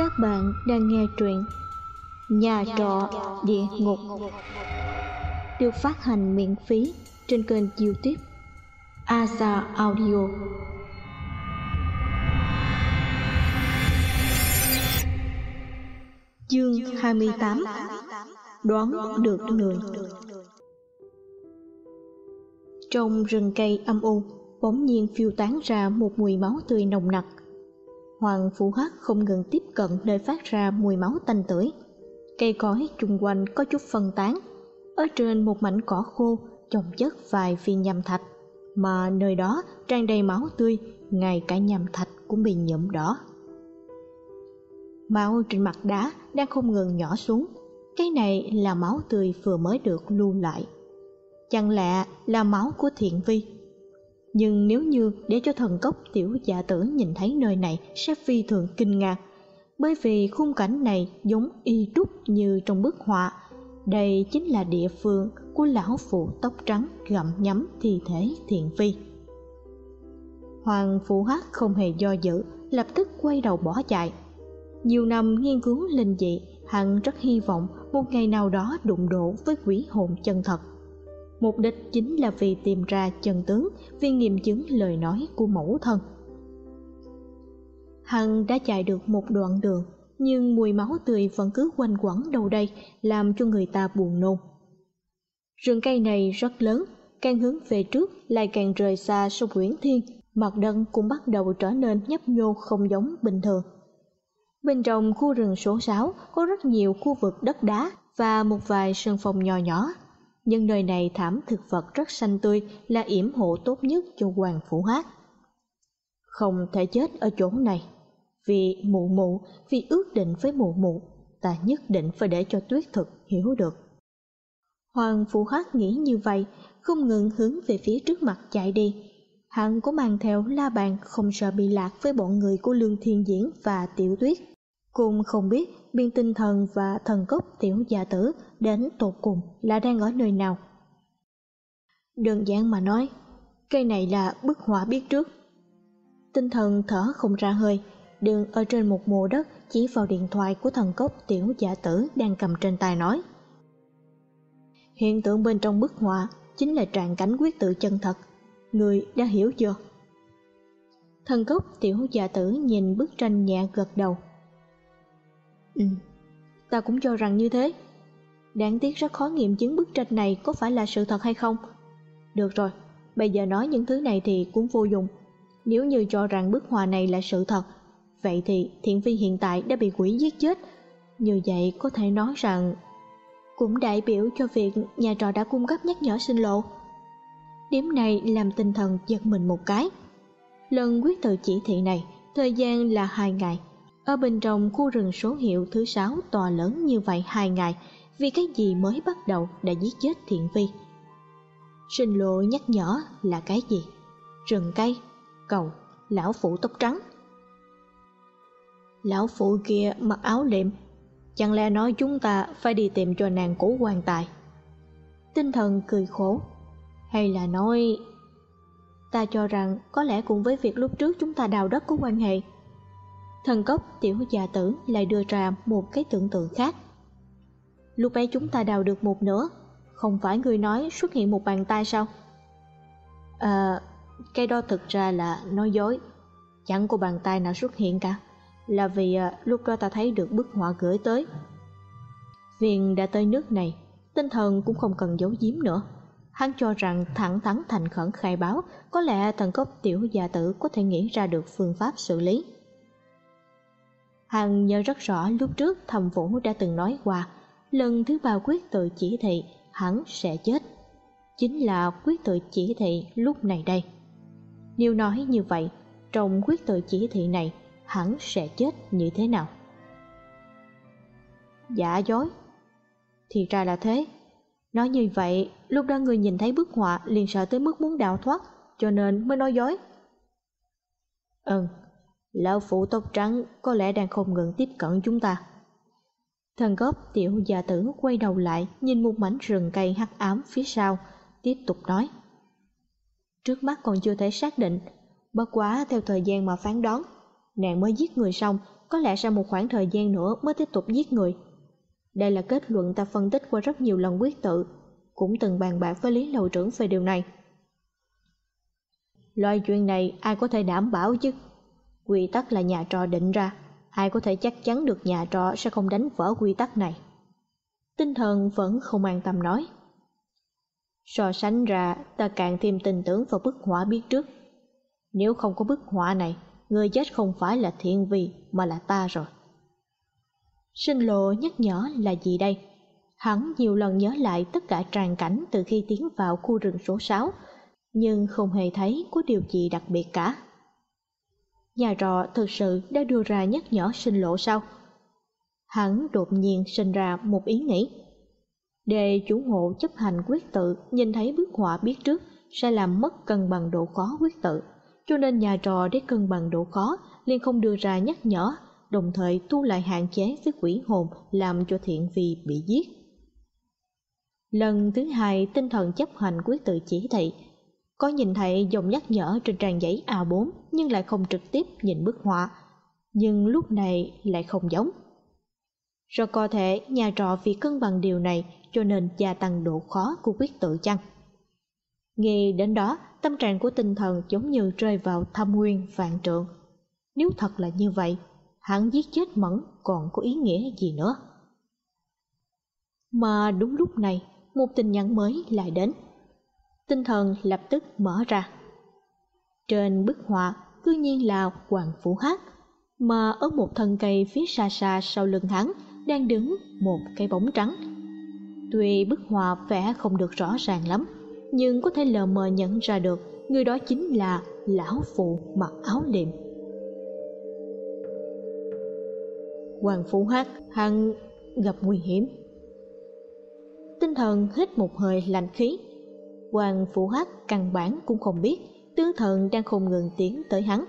Các bạn đang nghe truyện Nhà trọ địa ngục. được phát hành miễn phí trên kênh youtube Asa Audio. Chương 28 Đoán được người Trong rừng cây âm u bỗng nhiên phiêu tán ra một mùi máu tươi nồng nặc Hoàng Phủ Hắc không ngừng tiếp cận nơi phát ra mùi máu tanh tưởi. Cây cối chung quanh có chút phân tán. Ở trên một mảnh cỏ khô chồng chất vài viên nhâm thạch, mà nơi đó tràn đầy máu tươi, ngay cả nhâm thạch cũng bị nhuộm đỏ. Máu trên mặt đá đang không ngừng nhỏ xuống. Cái này là máu tươi vừa mới được lưu lại. Chẳng lẽ là máu của thiện vi? Nhưng nếu như để cho thần cốc tiểu giả tử nhìn thấy nơi này, sẽ phi thường kinh ngạc. Bởi vì khung cảnh này giống y trúc như trong bức họa. Đây chính là địa phương của lão phụ tóc trắng gặm nhấm thi thể thiện phi hoàng phụ hát không hề do dự, lập tức quay đầu bỏ chạy. Nhiều năm nghiên cứu linh dị, hắn rất hy vọng một ngày nào đó đụng độ với quỷ hồn chân thật mục đích chính là vì tìm ra chân tướng, vì nghiệm chứng lời nói của mẫu thân. Hằng đã chạy được một đoạn đường, nhưng mùi máu tươi vẫn cứ quanh quẩn đâu đây, làm cho người ta buồn nôn. Rừng cây này rất lớn, càng hướng về trước lại càng rời xa sông nguyễn thiên, mặt đất cũng bắt đầu trở nên nhấp nhô không giống bình thường. Bên trong khu rừng số 6 có rất nhiều khu vực đất đá và một vài sân phòng nhỏ nhỏ nhưng nơi này thảm thực vật rất xanh tươi, là yểm hộ tốt nhất cho hoàng phủ hát không thể chết ở chỗ này. Vì mụ mụ, vì ước định với mụ mụ, ta nhất định phải để cho tuyết thực hiểu được. Hoàng phủ hát nghĩ như vậy, không ngừng hướng về phía trước mặt chạy đi. Hắn có mang theo la bàn không sợ bị lạc với bọn người của lương thiên diễn và tiểu tuyết cùng không biết biên tinh thần và thần cốc tiểu già tử đến tột cùng là đang ở nơi nào. Đơn giản mà nói, cây này là bức họa biết trước. Tinh thần thở không ra hơi, đường ở trên một mộ đất chỉ vào điện thoại của thần cốc tiểu giả tử đang cầm trên tay nói. Hiện tượng bên trong bức họa chính là trạng cảnh quyết tự chân thật. Người đã hiểu chưa? Thần cốc tiểu giả tử nhìn bức tranh nhẹ gật đầu. Ừ, ta cũng cho rằng như thế. Đáng tiếc rất khó nghiệm chứng bức tranh này có phải là sự thật hay không. Được rồi, bây giờ nói những thứ này thì cũng vô dụng. Nếu như cho rằng bức họa này là sự thật, vậy thì thiện viên hiện tại đã bị quỷ giết chết. Như vậy có thể nói rằng cũng đại biểu cho việc nhà trọ đã cung cấp nhắc nhở sinh lộ. Điểm này làm tinh thần giật mình một cái. Lần quyết tự chỉ thị này, thời gian là hai ngày. Ở bên trong khu rừng số hiệu thứ sáu to lớn như vậy hai ngày, vì cái gì mới bắt đầu đã giết chết thiện vi. Sinh lộ nhắc nhở là cái gì? Rừng cây, cầu, lão phụ tóc trắng. Lão phụ kia mặc áo liệm, chẳng lẽ nói chúng ta phải đi tìm cho nàng cố quan tài. Tinh thần cười khổ, hay là nói... Ta cho rằng có lẽ cùng với việc lúc trước chúng ta đào đất có quan hệ. Thần cốc tiểu già tử lại đưa ra một cái tưởng tượng khác. Lúc ấy chúng ta đào được một nửa không phải người nói xuất hiện một bàn tay sao? À cái đó thực ra là nói dối. Chẳng có bàn tay nào xuất hiện cả là vì à, lúc đó ta thấy được bức họa gửi tới. Viên đã tới nước này tinh thần cũng không cần giấu giếm nữa. Hắn cho rằng thẳng thắn thành khẩn khai báo có lẽ thần cốc tiểu già tử có thể nghĩ ra được phương pháp xử lý hằng nhớ rất rõ lúc trước thầm vũ đã từng nói qua, lần thứ ba quyết tự chỉ thị, hắn sẽ chết. Chính là quyết tự chỉ thị lúc này đây. Nếu nói như vậy, trong quyết tự chỉ thị này, hắn sẽ chết như thế nào? Giả dối. Thì ra là thế. Nói như vậy, lúc đó người nhìn thấy bức họa liền sợ tới mức muốn đào thoát, cho nên mới nói dối. Ừ lão phụ tóc trắng có lẽ đang không ngừng tiếp cận chúng ta Thần gốc tiểu già tử quay đầu lại nhìn một mảnh rừng cây hắc ám phía sau, tiếp tục nói. Trước mắt còn chưa thể xác định, bất quá theo thời gian mà phán đoán, nàng mới giết người xong có lẽ sau một khoảng thời gian nữa mới tiếp tục giết người. Đây là kết luận ta phân tích qua rất nhiều lần quyết tự, cũng từng bàn bạc với Lý Lầu trưởng về điều này. Loại chuyện này ai có thể đảm bảo chứ? Quy tắc là nhà trò định ra, ai có thể chắc chắn được nhà trọ sẽ không đánh vỡ quy tắc này. Tinh thần vẫn không an tâm nói. So sánh ra, ta càng thêm tin tưởng vào bức họa biết trước. Nếu không có bức họa này, người chết không phải là thiện vi mà là ta rồi. Sinh lộ nhắc nhở là gì đây? Hắn nhiều lần nhớ lại tất cả tràn cảnh từ khi tiến vào khu rừng số 6, nhưng không hề thấy có điều gì đặc biệt cả. Nhà trọ thực sự đã đưa ra nhắc nhở sinh lộ sao? Hắn đột nhiên sinh ra một ý nghĩ. Để chủ hộ chấp hành quyết tự nhìn thấy bức họa biết trước sẽ làm mất cân bằng độ khó quyết tự, cho nên nhà trò để cân bằng độ khó liền không đưa ra nhắc nhở, đồng thời tu lại hạn chế với quỷ hồn làm cho thiện vi bị giết. Lần thứ hai tinh thần chấp hành quyết tự chỉ thị có nhìn thấy dòng nhắc nhở trên trang giấy A4 nhưng lại không trực tiếp nhìn bức họa. Nhưng lúc này lại không giống. Rồi có thể nhà trọ vì cân bằng điều này cho nên gia tăng độ khó của quyết tự chăng? Nghe đến đó, tâm trạng của tinh thần giống như rơi vào thâm nguyên vạn trượng. Nếu thật là như vậy, hắn giết chết mẫn còn có ý nghĩa gì nữa? Mà đúng lúc này, một tin nhắn mới lại đến tinh thần lập tức mở ra. Trên bức họa cư nhiên là Hoàng Phủ Hát, mà ở một thân cây phía xa xa sau lưng hắn đang đứng một cái bóng trắng. Tuy bức họa vẽ không được rõ ràng lắm, nhưng có thể lờ mờ nhận ra được người đó chính là lão phụ mặc áo liệm. Hoàng Phủ Hát, hắn gặp nguy hiểm. Tinh thần hít một hơi lạnh khí, Hoàng Phụ Hắc căn bản cũng không biết tướng thần đang không ngừng tiến tới hắn.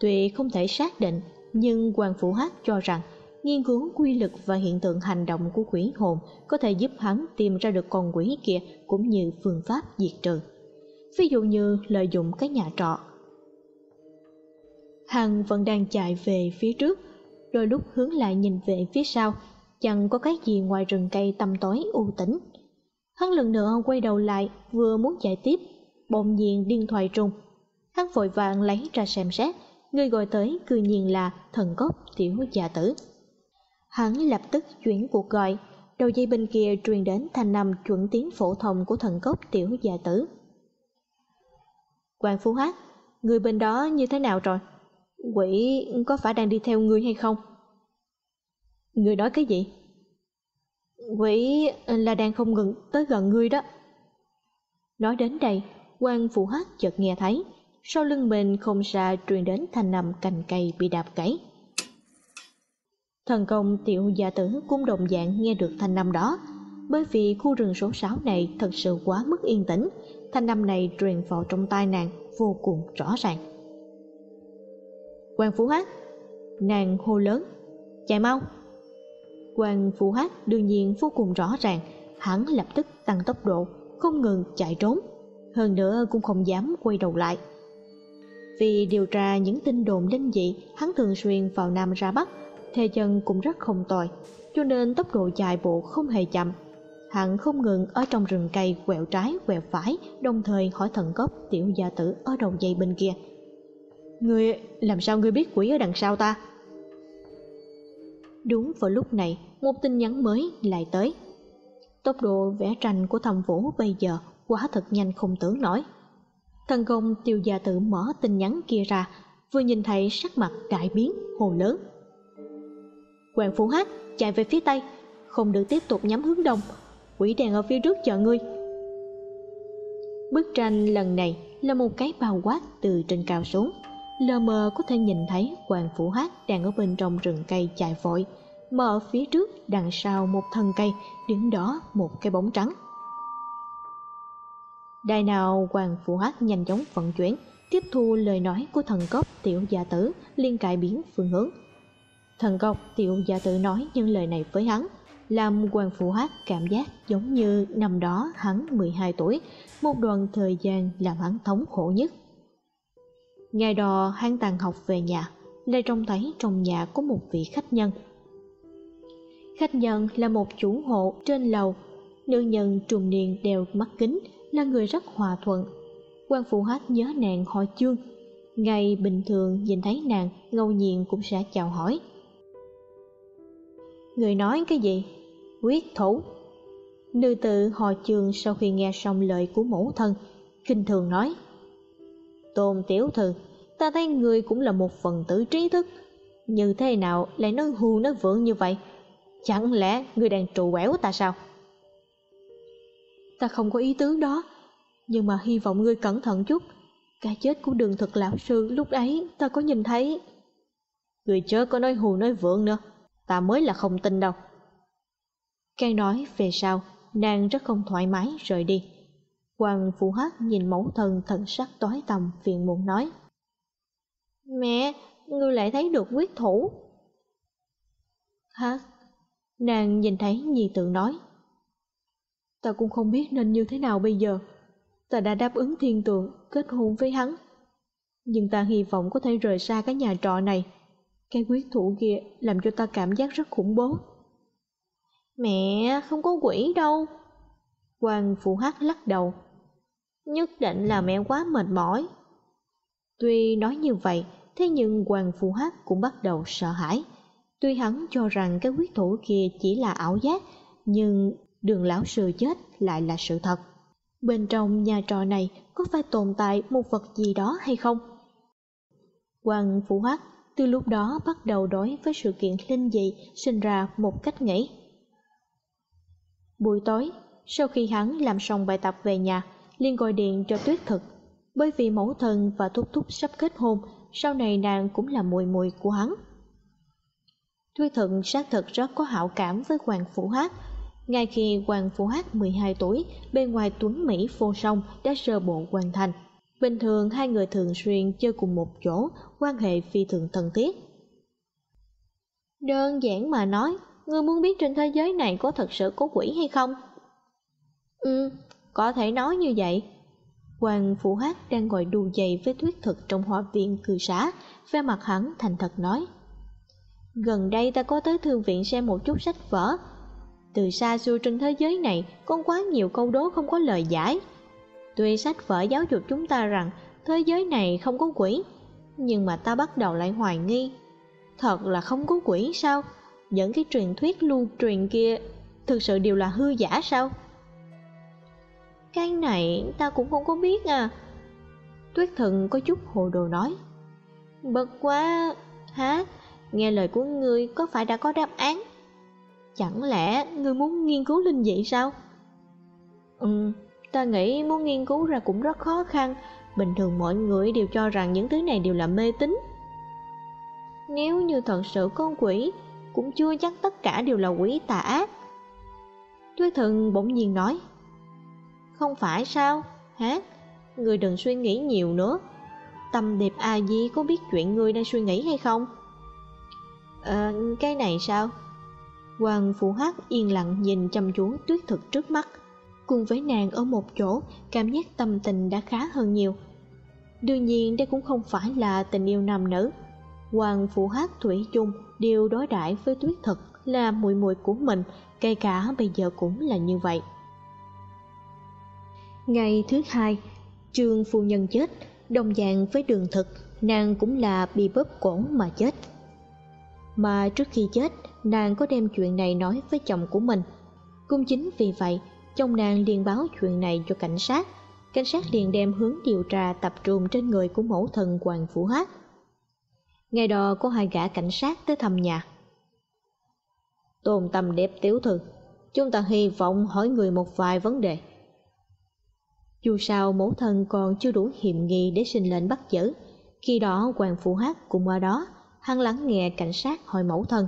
Tuy không thể xác định, nhưng Hoàng Phụ Hắc cho rằng nghiên cứu quy lực và hiện tượng hành động của quỷ hồn có thể giúp hắn tìm ra được con quỷ kia cũng như phương pháp diệt trừ. Ví dụ như lợi dụng cái nhà trọ. Hằng vẫn đang chạy về phía trước, đôi lúc hướng lại nhìn về phía sau, chẳng có cái gì ngoài rừng cây tăm tối u tĩnh Hắn lần nữa quay đầu lại, vừa muốn chạy tiếp, bỗng nhiên điện thoại trùng. Hắn vội vàng lấy ra xem xét, người gọi tới cư nhiên là thần cốc tiểu già tử. Hắn lập tức chuyển cuộc gọi, đầu dây bên kia truyền đến thanh năm chuẩn tiếng phổ thông của thần cốc tiểu già tử. Hoàng Phú Hát, người bên đó như thế nào rồi? Quỷ có phải đang đi theo người hay không? Người nói cái gì? Quỷ ờ, là đang không ngừng tới gần ngươi đó. Nói đến đây, quan phụ hát chợt nghe thấy, sau lưng mình không xa truyền đến thanh nằm cành cây bị đạp gãy. Thần công tiểu gia tử cũng đồng dạng nghe được thanh nằm đó, bởi vì khu rừng số 6 này thật sự quá mức yên tĩnh, thanh nằm này truyền vào trong tai nàng vô cùng rõ ràng. Quan Phú Hát, nàng hô lớn, chạy mau, quan phụ hát đương nhiên vô cùng rõ ràng, hắn lập tức tăng tốc độ, không ngừng chạy trốn, hơn nữa cũng không dám quay đầu lại. Vì điều tra những tin đồn linh dị, hắn thường xuyên vào nam ra bắc thê chân cũng rất không tồi, cho nên tốc độ chạy bộ không hề chậm. Hắn không ngừng ở trong rừng cây quẹo trái quẹo phải, đồng thời hỏi thần cốc tiểu gia tử ở đầu dây bên kia. Người, làm sao ngươi biết quỷ ở đằng sau ta? Đúng vào lúc này, một tin nhắn mới lại tới. Tốc độ vẽ tranh của thầm vũ bây giờ quá thật nhanh không tưởng nổi. Thần công tiêu gia tự mở tin nhắn kia ra, vừa nhìn thấy sắc mặt đại biến, hồ lớn. Hoàng Phủ Hát chạy về phía tây, không được tiếp tục nhắm hướng đông, quỷ đèn ở phía trước chờ ngươi. Bức tranh lần này là một cái bao quát từ trên cao xuống lờ mờ có thể nhìn thấy hoàng phủ hát đang ở bên trong rừng cây chạy vội mà ở phía trước, đằng sau một thân cây, đứng đó một cái bóng trắng. Đài nào hoàng phủ hát nhanh chóng vận chuyển, tiếp thu lời nói của thần cốc tiểu gia tử, liên cải biến phương hướng. Thần cốc tiểu gia tử nói những lời này với hắn, làm hoàng phủ hát cảm giác giống như năm đó hắn 12 tuổi, một đoạn thời gian làm hắn thống khổ nhất. Ngày đó hắn tàn học về nhà, lại trông thấy trong nhà có một vị khách nhân. Khách nhân là một chủ hộ trên lầu, nữ nhân trùng niên đều mắt kính, là người rất hòa thuận. quan phụ hát nhớ nàng họ chương, ngày bình thường nhìn thấy nàng ngẫu nhiên cũng sẽ chào hỏi. Người nói cái gì? Quyết thủ. Nữ tự họ chương sau khi nghe xong lời của mẫu thân, kinh thường nói. Tôn tiểu thư, ta thấy người cũng là một phần tử trí thức. Như thế nào lại nói hù nói vượng như vậy? Chẳng lẽ người đang trù quẻo ta sao? Ta không có ý tứ đó, nhưng mà hy vọng ngươi cẩn thận chút. Cái chết của đường thực lão sư lúc ấy ta có nhìn thấy. Người chớ có nói hù nói vượng nữa, ta mới là không tin đâu. Càng nói về sau, nàng rất không thoải mái rời đi. Hoàng Phụ Hắc nhìn mẫu thân thần sắc tối tầm phiền muộn nói. Mẹ, ngươi lại thấy được quyết thủ. Hắc Nàng nhìn thấy nhi tự nói. Ta cũng không biết nên như thế nào bây giờ. Ta đã đáp ứng thiên tượng, kết hôn với hắn. Nhưng ta hy vọng có thể rời xa cái nhà trọ này. Cái quyết thủ kia làm cho ta cảm giác rất khủng bố. Mẹ, không có quỷ đâu. Hoàng Phụ Hắc lắc đầu. Nhất định là mẹ quá mệt mỏi. Tuy nói như vậy, thế nhưng Hoàng Phụ Hắc cũng bắt đầu sợ hãi. Tuy hắn cho rằng cái quyết thủ kia chỉ là ảo giác, nhưng đường lão sư chết lại là sự thật. Bên trong nhà trọ này có phải tồn tại một vật gì đó hay không? Hoàng Phụ Hắc từ lúc đó bắt đầu đối với sự kiện linh dị sinh ra một cách nghĩ. Buổi tối, sau khi hắn làm xong bài tập về nhà, liên gọi điện cho tuyết thực. Bởi vì mẫu thân và thúc thúc sắp kết hôn, sau này nàng cũng là mùi mùi của hắn. Tuyết thực xác thực rất có hảo cảm với Hoàng Phủ Hát. Ngay khi Hoàng Phủ Hát 12 tuổi, bên ngoài tuấn Mỹ phô song đã sơ bộ hoàn thành. Bình thường hai người thường xuyên chơi cùng một chỗ, quan hệ phi thường thân thiết. Đơn giản mà nói, ngươi muốn biết trên thế giới này có thật sự có quỷ hay không? Ừ, có thể nói như vậy. Hoàng Phụ Hát đang ngồi đu giày với thuyết thực trong hoa viên cư xá, vẻ mặt hắn thành thật nói. Gần đây ta có tới thư viện xem một chút sách vở. Từ xa xưa trên thế giới này có quá nhiều câu đố không có lời giải. Tuy sách vở giáo dục chúng ta rằng thế giới này không có quỷ, nhưng mà ta bắt đầu lại hoài nghi. Thật là không có quỷ sao? Những cái truyền thuyết lưu truyền kia thực sự đều là hư giả sao? Cái này ta cũng không có biết à. Tuyết thần có chút hồ đồ nói. Bật quá, Hả? Nghe lời của ngươi có phải đã có đáp án? Chẳng lẽ ngươi muốn nghiên cứu linh dị sao? Ừ Ta nghĩ muốn nghiên cứu ra cũng rất khó khăn. Bình thường mọi người đều cho rằng những thứ này đều là mê tín. Nếu như thật sự con quỷ, Cũng chưa chắc tất cả đều là quỷ tà ác. Tuyết thần bỗng nhiên nói không phải sao? hát Người đừng suy nghĩ nhiều nữa. Tâm điệp A Di có biết chuyện người đang suy nghĩ hay không? Ờ, cái này sao? Hoàng Phụ Hát yên lặng nhìn chăm chú tuyết thực trước mắt. Cùng với nàng ở một chỗ, cảm giác tâm tình đã khá hơn nhiều. Đương nhiên đây cũng không phải là tình yêu nam nữ. Hoàng Phụ Hát Thủy chung đều đối đãi với tuyết thực là mùi mùi của mình, kể cả bây giờ cũng là như vậy. Ngày thứ hai, trương phu nhân chết, đồng dạng với đường thực, nàng cũng là bị bóp cổ mà chết. Mà trước khi chết, nàng có đem chuyện này nói với chồng của mình. Cũng chính vì vậy, chồng nàng liền báo chuyện này cho cảnh sát. Cảnh sát liền đem hướng điều tra tập trung trên người của mẫu thần Hoàng Phủ Hát. Ngày đó có hai gã cảnh sát tới thăm nhà. Tôn tâm đẹp tiểu thư, chúng ta hy vọng hỏi người một vài vấn đề. Dù sao mẫu thân còn chưa đủ hiểm nghi để xin lệnh bắt giữ. Khi đó Hoàng Phụ Hát cũng ở đó, hắn lắng nghe cảnh sát hỏi mẫu thân.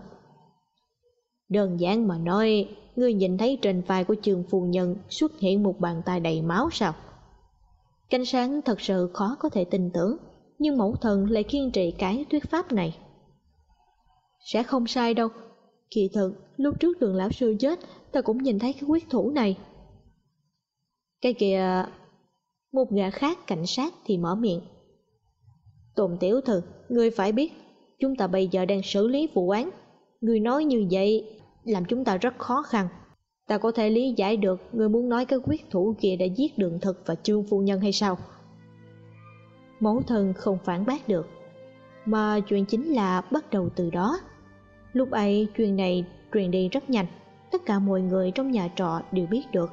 Đơn giản mà nói, ngươi nhìn thấy trên vai của trường phu nhân xuất hiện một bàn tay đầy máu sao? Cảnh sáng thật sự khó có thể tin tưởng, nhưng mẫu thân lại kiên trì cái thuyết pháp này. Sẽ không sai đâu. Kỳ thực, lúc trước đường lão sư chết, ta cũng nhìn thấy cái quyết thủ này. Cái kìa, một gã khác cảnh sát thì mở miệng. Tồn tiểu thư, ngươi phải biết, chúng ta bây giờ đang xử lý vụ án. Người nói như vậy làm chúng ta rất khó khăn. Ta có thể lý giải được người muốn nói cái quyết thủ kia đã giết đường thực và trương phu nhân hay sao? Mẫu thân không phản bác được, mà chuyện chính là bắt đầu từ đó. Lúc ấy chuyện này truyền đi rất nhanh, tất cả mọi người trong nhà trọ đều biết được.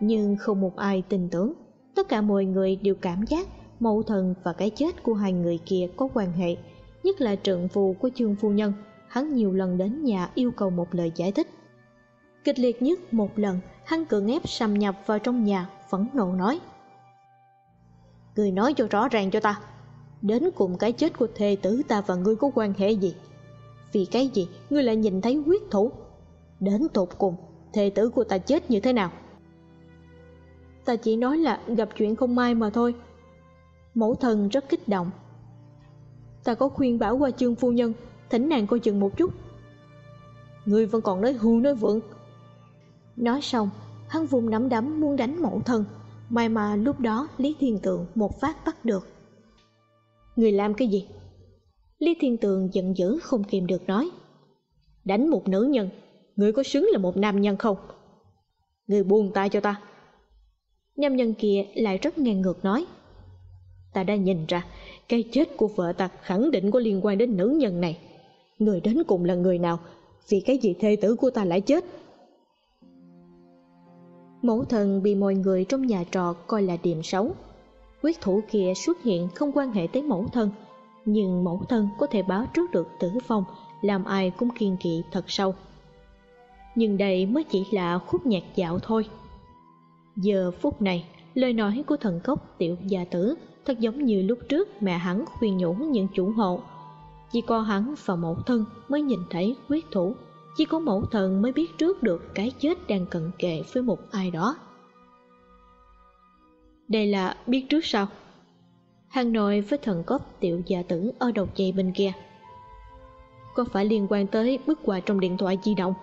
Nhưng không một ai tin tưởng, tất cả mọi người đều cảm giác mẫu thần và cái chết của hai người kia có quan hệ, nhất là trận phù của trương phu nhân. Hắn nhiều lần đến nhà yêu cầu một lời giải thích. Kịch liệt nhất một lần, hắn cưỡng ép xâm nhập vào trong nhà, phẫn nộ nói. Người nói cho rõ ràng cho ta, đến cùng cái chết của thê tử ta và ngươi có quan hệ gì? Vì cái gì ngươi lại nhìn thấy huyết thủ? Đến tột cùng, thê tử của ta chết như thế nào? Ta chỉ nói là gặp chuyện không may mà thôi. Mẫu thần rất kích động. Ta có khuyên bảo qua chương phu nhân, thỉnh nàng coi chừng một chút. Ngươi vẫn còn nói hưu nói vượng. Nói xong, hắn vùng nắm đấm muốn đánh mẫu thân, may mà lúc đó Lý Thiên Tượng một phát bắt được. Người làm cái gì? Lý Thiên Tường giận dữ không kìm được nói. Đánh một nữ nhân, người có xứng là một nam nhân không? Người buông tay cho ta. Nam nhân kia lại rất ngang ngược nói. Ta đã nhìn ra, cái chết của vợ ta khẳng định có liên quan đến nữ nhân này. Người đến cùng là người nào? Vì cái gì thê tử của ta lại chết? Mẫu thần bị mọi người trong nhà trọ coi là điểm xấu. Quyết thủ kia xuất hiện không quan hệ tới mẫu thân, nhưng mẫu thân có thể báo trước được tử vong, làm ai cũng kiên kỵ thật sâu. Nhưng đây mới chỉ là khúc nhạc dạo thôi. Giờ phút này, lời nói của thần cốc tiểu gia tử thật giống như lúc trước mẹ hắn khuyên nhủ những chủ hộ. Chỉ có hắn và mẫu thân mới nhìn thấy quyết thủ, chỉ có mẫu thần mới biết trước được cái chết đang cận kề với một ai đó. Đây là biết trước sao? Hàng nội với thần cốc tiểu gia tử ở đầu dây bên kia. Có phải liên quan tới bức quà trong điện thoại di động?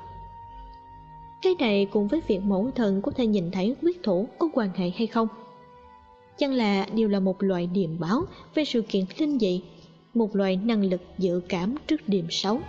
Cái này cùng với việc mẫu thần có thể nhìn thấy quyết thủ có quan hệ hay không? Chẳng là đều là một loại điềm báo về sự kiện linh dị, một loại năng lực dự cảm trước điểm xấu.